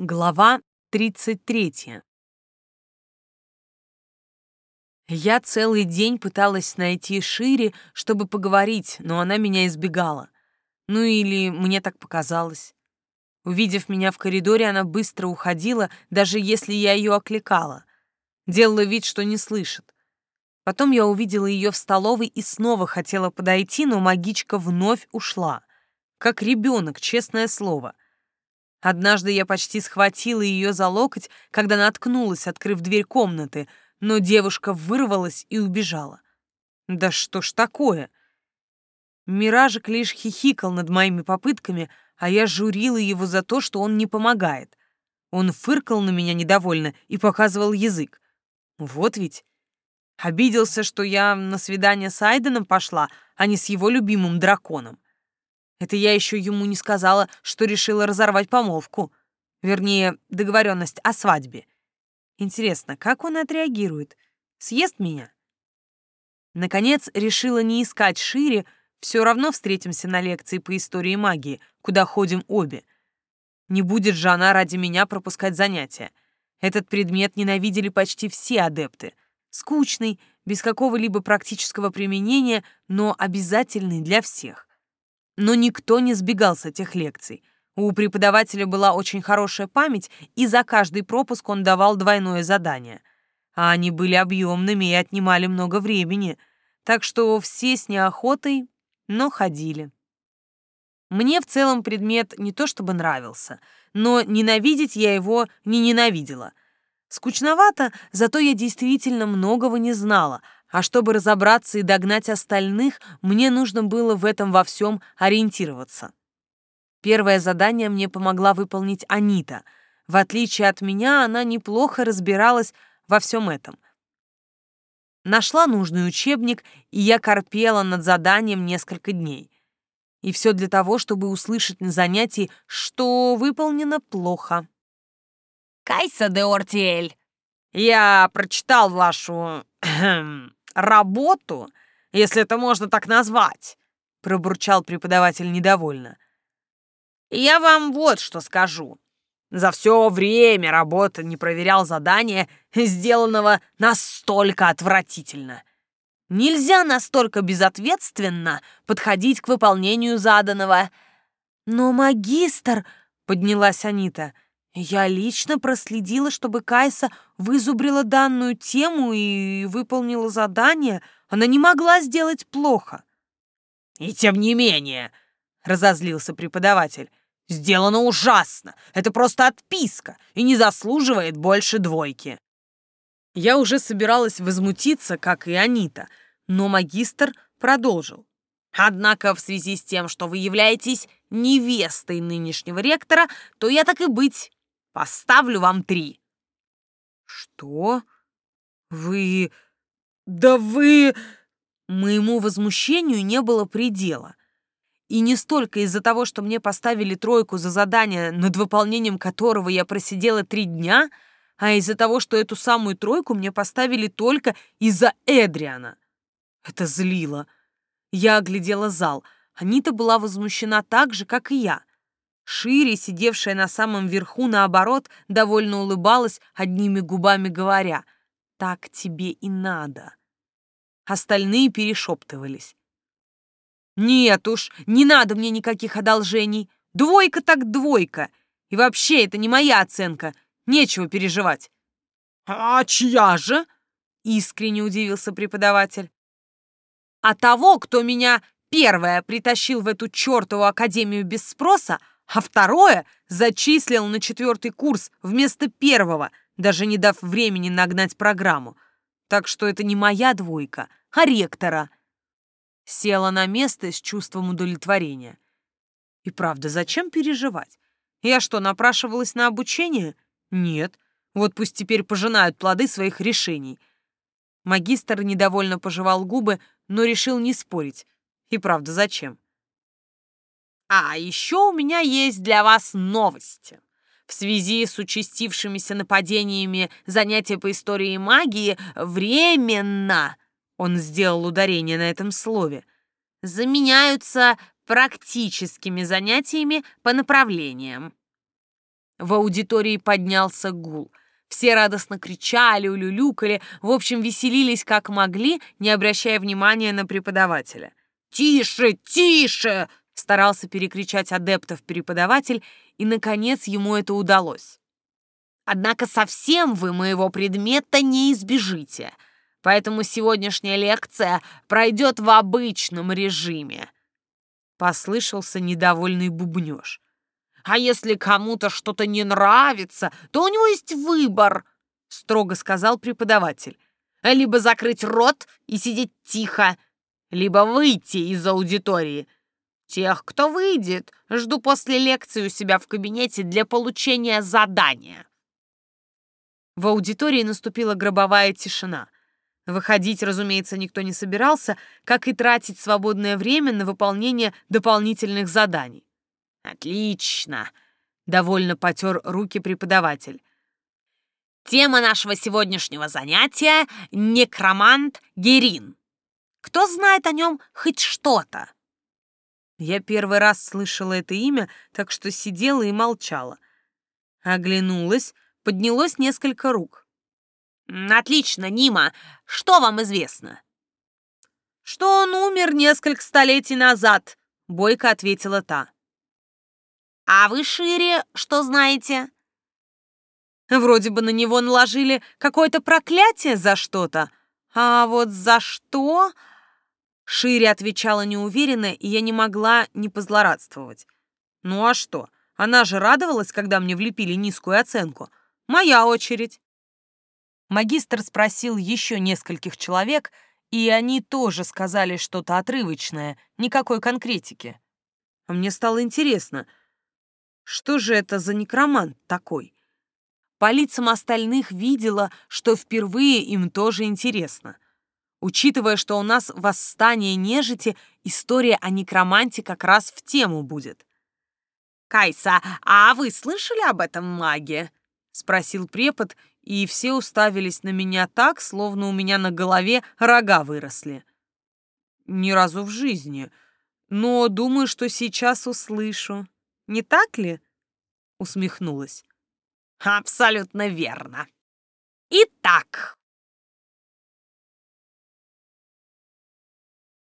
Глава 33. Я целый день пыталась найти Шире, чтобы поговорить, но она меня избегала. Ну или мне так показалось. Увидев меня в коридоре, она быстро уходила, даже если я ее окликала. Делала вид, что не слышит. Потом я увидела ее в столовой и снова хотела подойти, но магичка вновь ушла. Как ребенок, честное слово — Однажды я почти схватила ее за локоть, когда наткнулась, открыв дверь комнаты, но девушка вырвалась и убежала. Да что ж такое? Миражик лишь хихикал над моими попытками, а я журила его за то, что он не помогает. Он фыркал на меня недовольно и показывал язык. Вот ведь. Обиделся, что я на свидание с Айденом пошла, а не с его любимым драконом. Это я еще ему не сказала, что решила разорвать помолвку. Вернее, договоренность о свадьбе. Интересно, как он отреагирует? Съест меня? Наконец, решила не искать шире, все равно встретимся на лекции по истории магии, куда ходим обе. Не будет же она ради меня пропускать занятия. Этот предмет ненавидели почти все адепты. Скучный, без какого-либо практического применения, но обязательный для всех. Но никто не сбегал с этих лекций. У преподавателя была очень хорошая память, и за каждый пропуск он давал двойное задание. А они были объемными и отнимали много времени, так что все с неохотой, но ходили. Мне в целом предмет не то чтобы нравился, но ненавидеть я его не ненавидела. Скучновато, зато я действительно многого не знала — а чтобы разобраться и догнать остальных, мне нужно было в этом во всем ориентироваться. Первое задание мне помогла выполнить Анита. В отличие от меня, она неплохо разбиралась во всем этом. Нашла нужный учебник, и я корпела над заданием несколько дней. И все для того, чтобы услышать на занятии, что выполнено плохо. «Кайса де Ортиэль, я прочитал вашу работу, если это можно так назвать», — пробурчал преподаватель недовольно. «Я вам вот что скажу. За все время работы не проверял задание, сделанного настолько отвратительно. Нельзя настолько безответственно подходить к выполнению заданного». «Но магистр», — поднялась Анита, — я лично проследила, чтобы Кайса вызубрила данную тему и выполнила задание. Она не могла сделать плохо. «И тем не менее», — разозлился преподаватель, — «сделано ужасно. Это просто отписка и не заслуживает больше двойки». Я уже собиралась возмутиться, как и Анита, но магистр продолжил. Однако в связи с тем, что вы являетесь невестой нынешнего ректора, то я так и быть Поставлю вам три». «Что? Вы... Да вы...» Моему возмущению не было предела. И не столько из-за того, что мне поставили тройку за задание, над выполнением которого я просидела три дня, а из-за того, что эту самую тройку мне поставили только из-за Эдриана. Это злило. Я оглядела зал. Анита была возмущена так же, как и я. Шире, сидевшая на самом верху, наоборот, довольно улыбалась, одними губами говоря «Так тебе и надо». Остальные перешептывались. «Нет уж, не надо мне никаких одолжений. Двойка так двойка. И вообще, это не моя оценка. Нечего переживать». «А чья же?» — искренне удивился преподаватель. «А того, кто меня первая притащил в эту чертову академию без спроса, а второе зачислил на четвертый курс вместо первого, даже не дав времени нагнать программу. Так что это не моя двойка, а ректора. Села на место с чувством удовлетворения. И правда, зачем переживать? Я что, напрашивалась на обучение? Нет. Вот пусть теперь пожинают плоды своих решений. Магистр недовольно пожевал губы, но решил не спорить. И правда, зачем? А еще у меня есть для вас новости. В связи с участившимися нападениями занятия по истории магии временно, он сделал ударение на этом слове, заменяются практическими занятиями по направлениям. В аудитории поднялся гул. Все радостно кричали, улюлюкали, в общем, веселились как могли, не обращая внимания на преподавателя. «Тише, тише!» — старался перекричать адептов преподаватель, и, наконец, ему это удалось. «Однако совсем вы моего предмета не избежите, поэтому сегодняшняя лекция пройдет в обычном режиме», — послышался недовольный бубнёж. А если кому-то что-то не нравится, то у него есть выбор, строго сказал преподаватель. Либо закрыть рот и сидеть тихо, либо выйти из аудитории. Тех, кто выйдет, жду после лекции у себя в кабинете для получения задания. В аудитории наступила гробовая тишина. Выходить, разумеется, никто не собирался, как и тратить свободное время на выполнение дополнительных заданий. «Отлично!» — довольно потер руки преподаватель. «Тема нашего сегодняшнего занятия — некромант Герин. Кто знает о нем хоть что-то?» Я первый раз слышала это имя, так что сидела и молчала. Оглянулась, поднялось несколько рук. «Отлично, Нима. Что вам известно?» «Что он умер несколько столетий назад», — бойко ответила та. А вы шире что знаете? Вроде бы на него наложили какое-то проклятие за что-то. А вот за что? Шире отвечала неуверенно, и я не могла не позлорадствовать. Ну а что? Она же радовалась, когда мне влепили низкую оценку. Моя очередь. Магистр спросил еще нескольких человек, и они тоже сказали что-то отрывочное, никакой конкретики. А мне стало интересно — что же это за некромант такой? По лицам остальных видела, что впервые им тоже интересно. Учитывая, что у нас восстание нежити, история о некроманте как раз в тему будет. «Кайса, а вы слышали об этом маге?» — спросил препод, и все уставились на меня так, словно у меня на голове рога выросли. «Ни разу в жизни, но думаю, что сейчас услышу». Не так ли?» Усмехнулась. «Абсолютно верно. Итак,